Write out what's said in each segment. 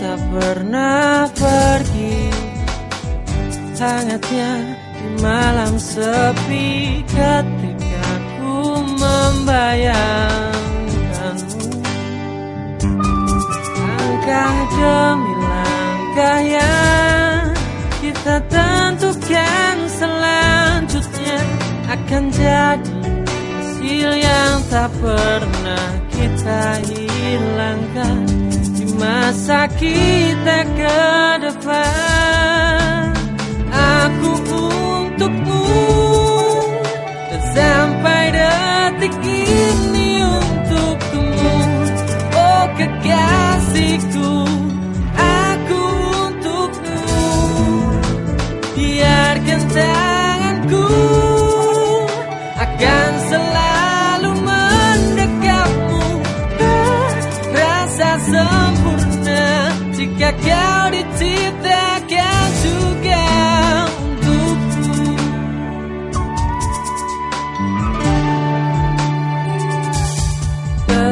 tak pernah pergi. Hangatnya di malam sepi ketika ku membayangkanmu. Langkah demi langkah yang kita tentukan selanjutnya akan jadi hasil yang tak pernah kita hilangkan masa kita ke depan.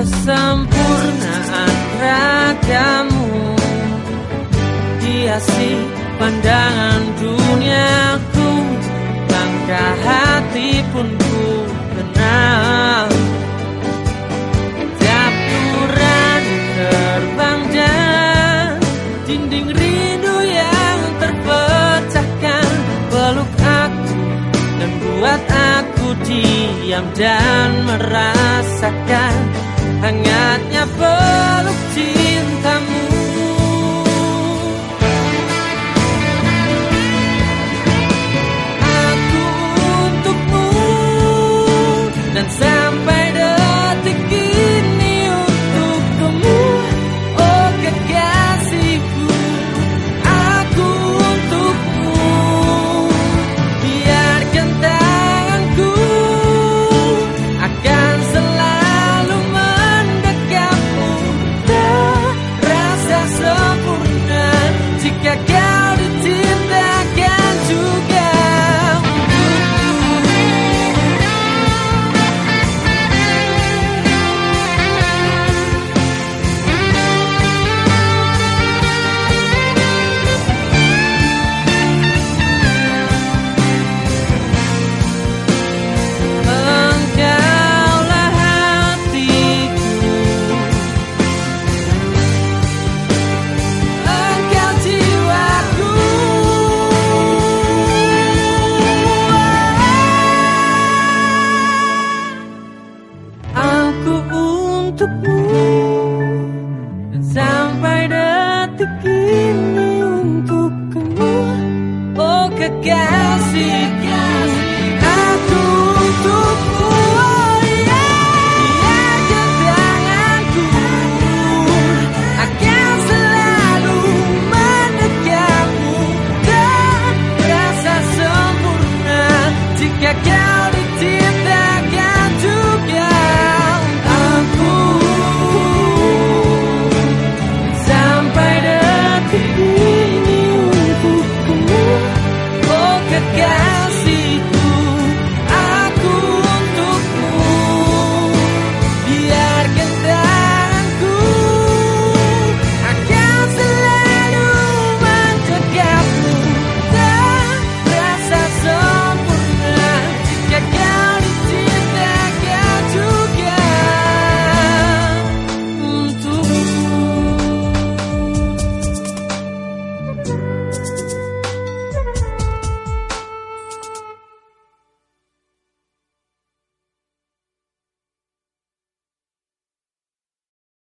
Kesempurnaan ragamu Hiasi pandangan duniaku Langkah hati pun ku kenal. Tiap terbang dan Dinding rindu yang terpecahkan. Peluk aku dan buat aku diam dan merasakan Hangatnya peluk cintamu. Aku untukmu. Dan sampai untukmu. Dan sampai detik ini untukmu. Oh kekasihku